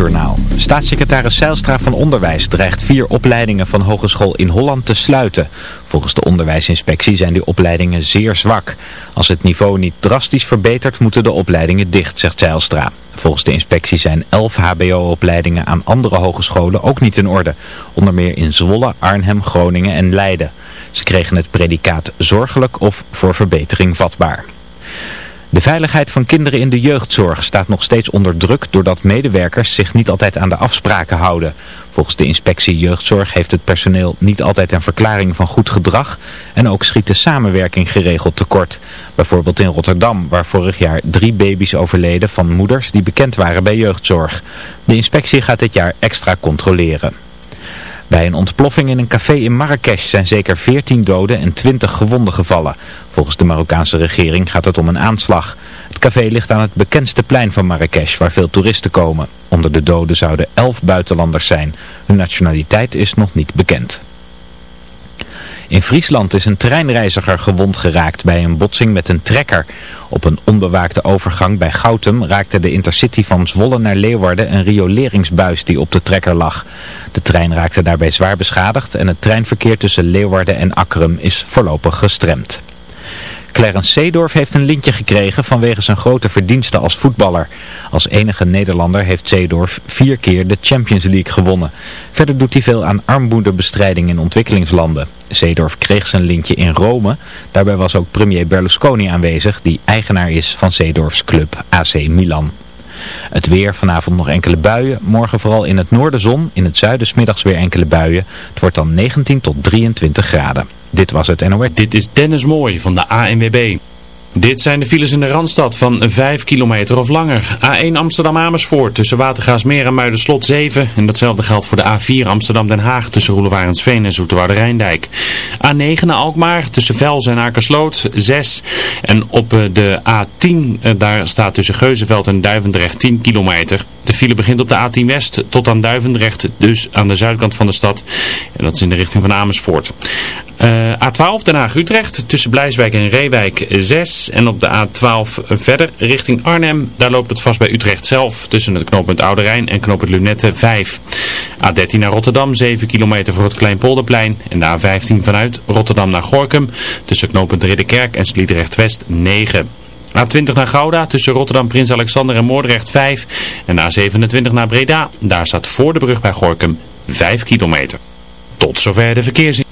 Journaal. Staatssecretaris Zeilstra van Onderwijs dreigt vier opleidingen van hogeschool in Holland te sluiten. Volgens de onderwijsinspectie zijn die opleidingen zeer zwak. Als het niveau niet drastisch verbetert moeten de opleidingen dicht, zegt Zeilstra. Volgens de inspectie zijn elf hbo-opleidingen aan andere hogescholen ook niet in orde. Onder meer in Zwolle, Arnhem, Groningen en Leiden. Ze kregen het predicaat zorgelijk of voor verbetering vatbaar. De veiligheid van kinderen in de jeugdzorg staat nog steeds onder druk doordat medewerkers zich niet altijd aan de afspraken houden. Volgens de inspectie jeugdzorg heeft het personeel niet altijd een verklaring van goed gedrag en ook schiet de samenwerking geregeld tekort. Bijvoorbeeld in Rotterdam waar vorig jaar drie baby's overleden van moeders die bekend waren bij jeugdzorg. De inspectie gaat dit jaar extra controleren. Bij een ontploffing in een café in Marrakesh zijn zeker 14 doden en 20 gewonden gevallen. Volgens de Marokkaanse regering gaat het om een aanslag. Het café ligt aan het bekendste plein van Marrakesh waar veel toeristen komen. Onder de doden zouden 11 buitenlanders zijn. Hun nationaliteit is nog niet bekend. In Friesland is een treinreiziger gewond geraakt bij een botsing met een trekker. Op een onbewaakte overgang bij Goutum raakte de intercity van Zwolle naar Leeuwarden een rioleringsbuis die op de trekker lag. De trein raakte daarbij zwaar beschadigd en het treinverkeer tussen Leeuwarden en Akkerum is voorlopig gestremd. Clarence Seedorf heeft een lintje gekregen vanwege zijn grote verdiensten als voetballer. Als enige Nederlander heeft Seedorf vier keer de Champions League gewonnen. Verder doet hij veel aan armoedebestrijding in ontwikkelingslanden. Seedorf kreeg zijn lintje in Rome. Daarbij was ook premier Berlusconi aanwezig, die eigenaar is van Seedorfs club AC Milan. Het weer, vanavond nog enkele buien. Morgen vooral in het noorden zon, in het zuiden smiddags weer enkele buien. Het wordt dan 19 tot 23 graden. Dit was het NOS. Dit is Dennis Mooi van de ANWB. Dit zijn de files in de Randstad van 5 kilometer of langer. A1 Amsterdam-Amersfoort tussen Watergaasmeer en Muiderslot 7. En datzelfde geldt voor de A4 Amsterdam-Den Haag tussen Roelewarensveen en Zoeterwoude Rijndijk. A9 naar Alkmaar tussen Vels en Akersloot 6. En op eh, de A10 eh, daar staat tussen Geuzenveld en Duivendrecht 10 kilometer. De file begint op de A10 West tot aan Duivendrecht, dus aan de zuidkant van de stad. En dat is in de richting van Amersfoort. Uh, A12 Den Haag-Utrecht tussen Blijswijk en Reewijk 6. En op de A12 verder richting Arnhem. Daar loopt het vast bij Utrecht zelf tussen het knooppunt Oude Rijn en knooppunt Lunette 5. A13 naar Rotterdam 7 kilometer voor het Kleinpolderplein. En de A15 vanuit Rotterdam naar Gorkum tussen knooppunt Ridderkerk en Sliedrecht West 9. A20 naar Gouda tussen Rotterdam, Prins Alexander en Moordrecht 5. En A27 naar Breda. Daar staat voor de brug bij Gorkum 5 kilometer. Tot zover de verkeersin.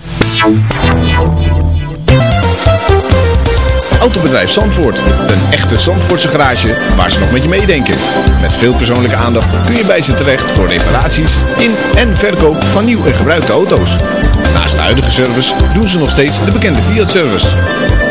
Autobedrijf Zandvoort. Een echte Zandvoortse garage waar ze nog met je meedenken. Met veel persoonlijke aandacht kun je bij ze terecht voor reparaties in en verkoop van nieuw en gebruikte auto's. Naast de huidige service doen ze nog steeds de bekende Fiat-service.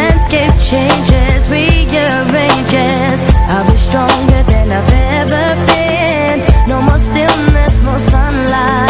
landscape changes, rearranges. I'll be stronger than I've ever been. No more stillness, more sunlight.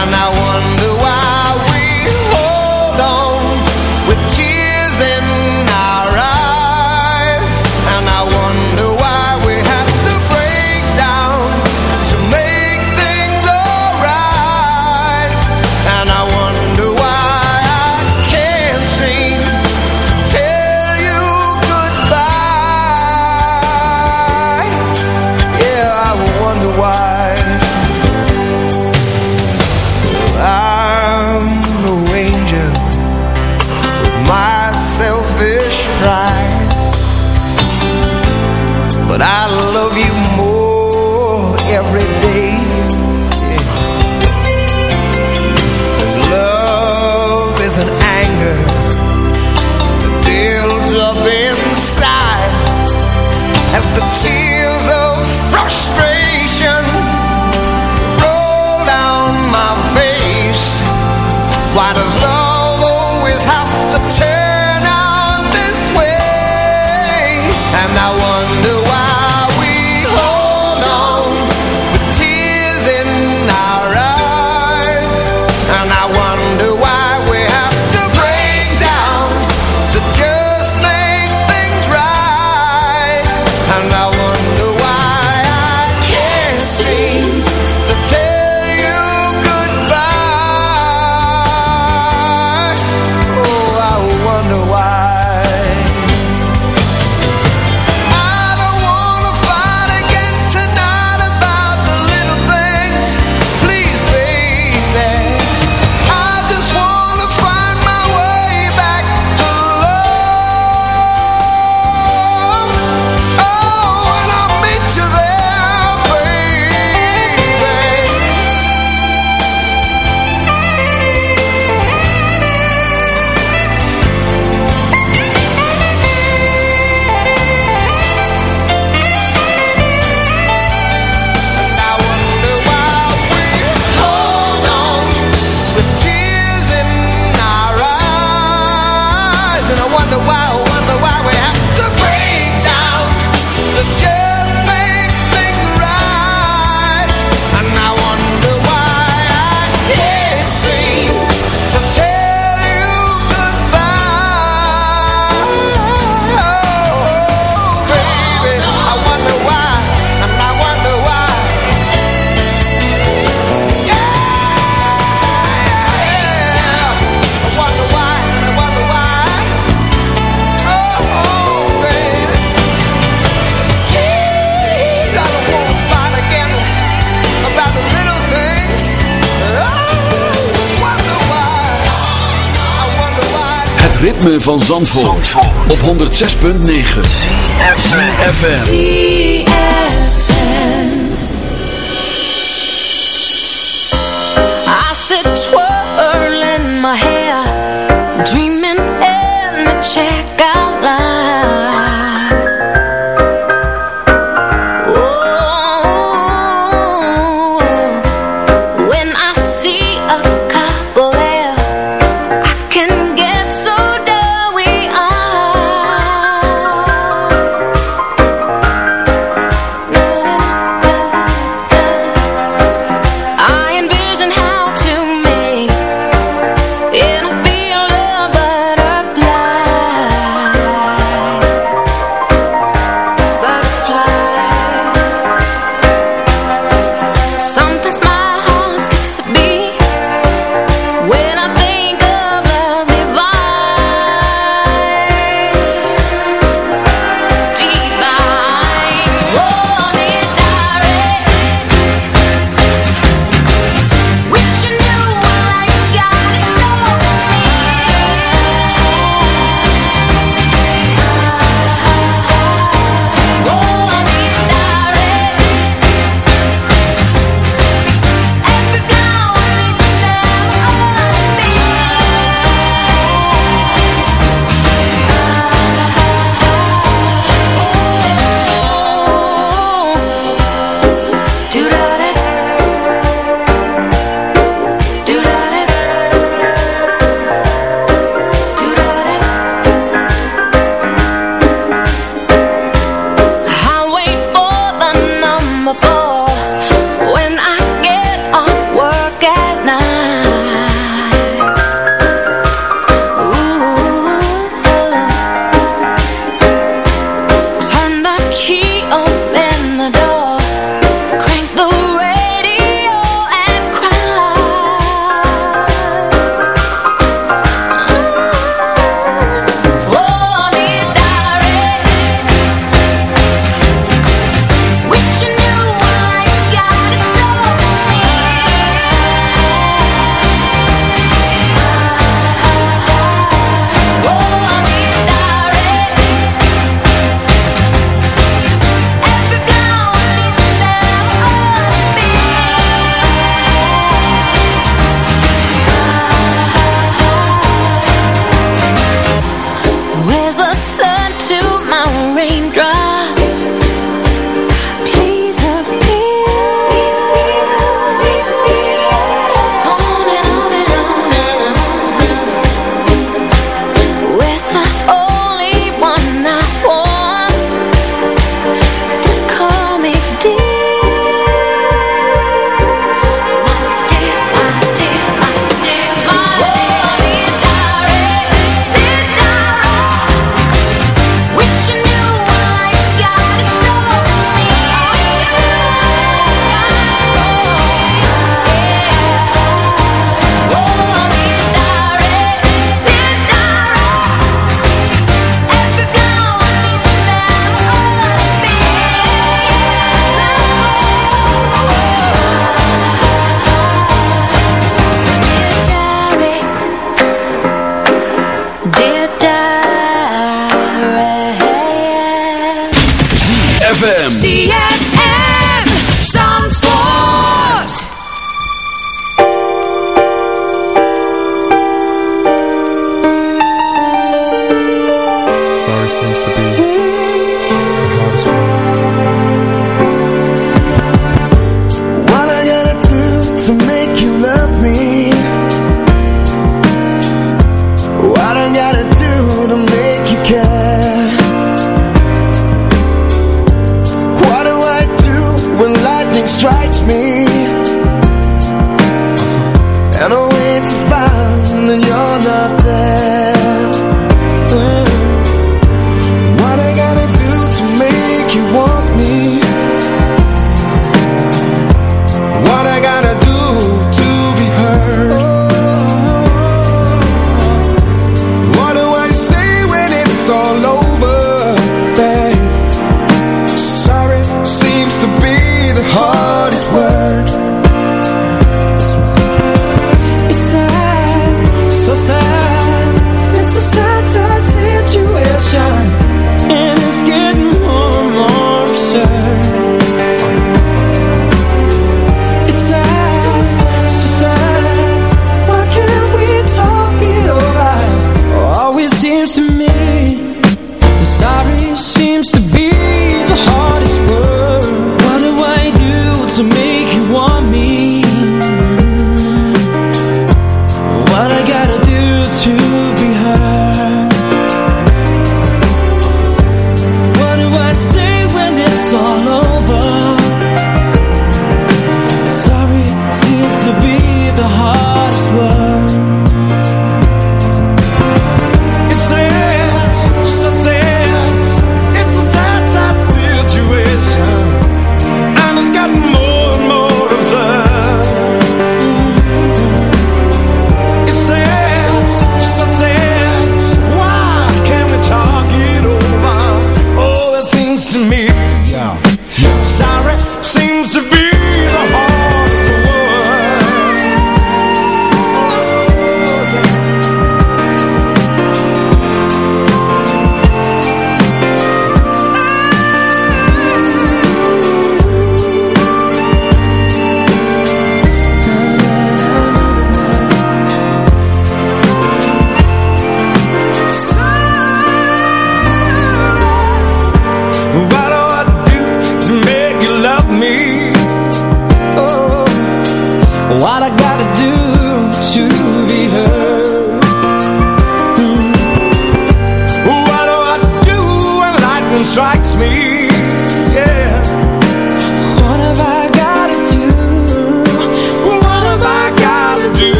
and I the tears. ritme van Zandvoort, op 106.9 CFFM I sit twirling my hair Dreaming in the chair.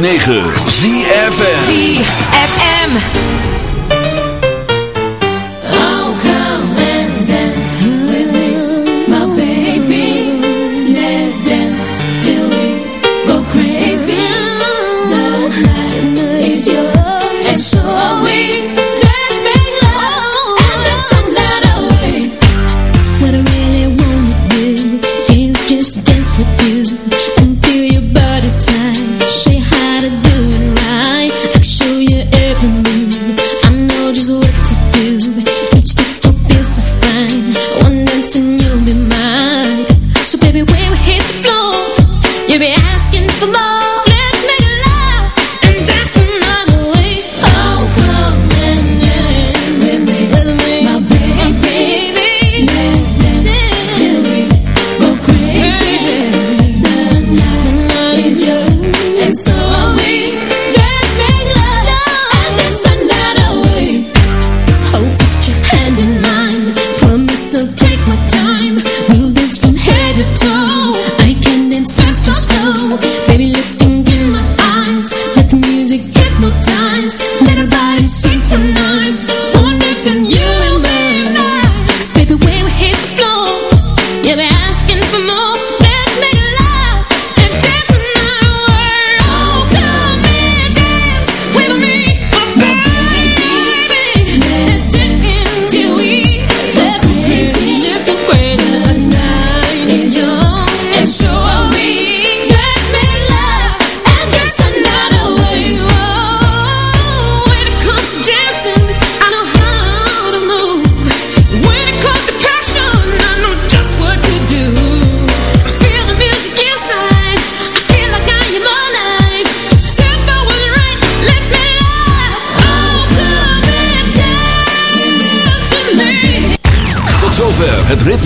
106.9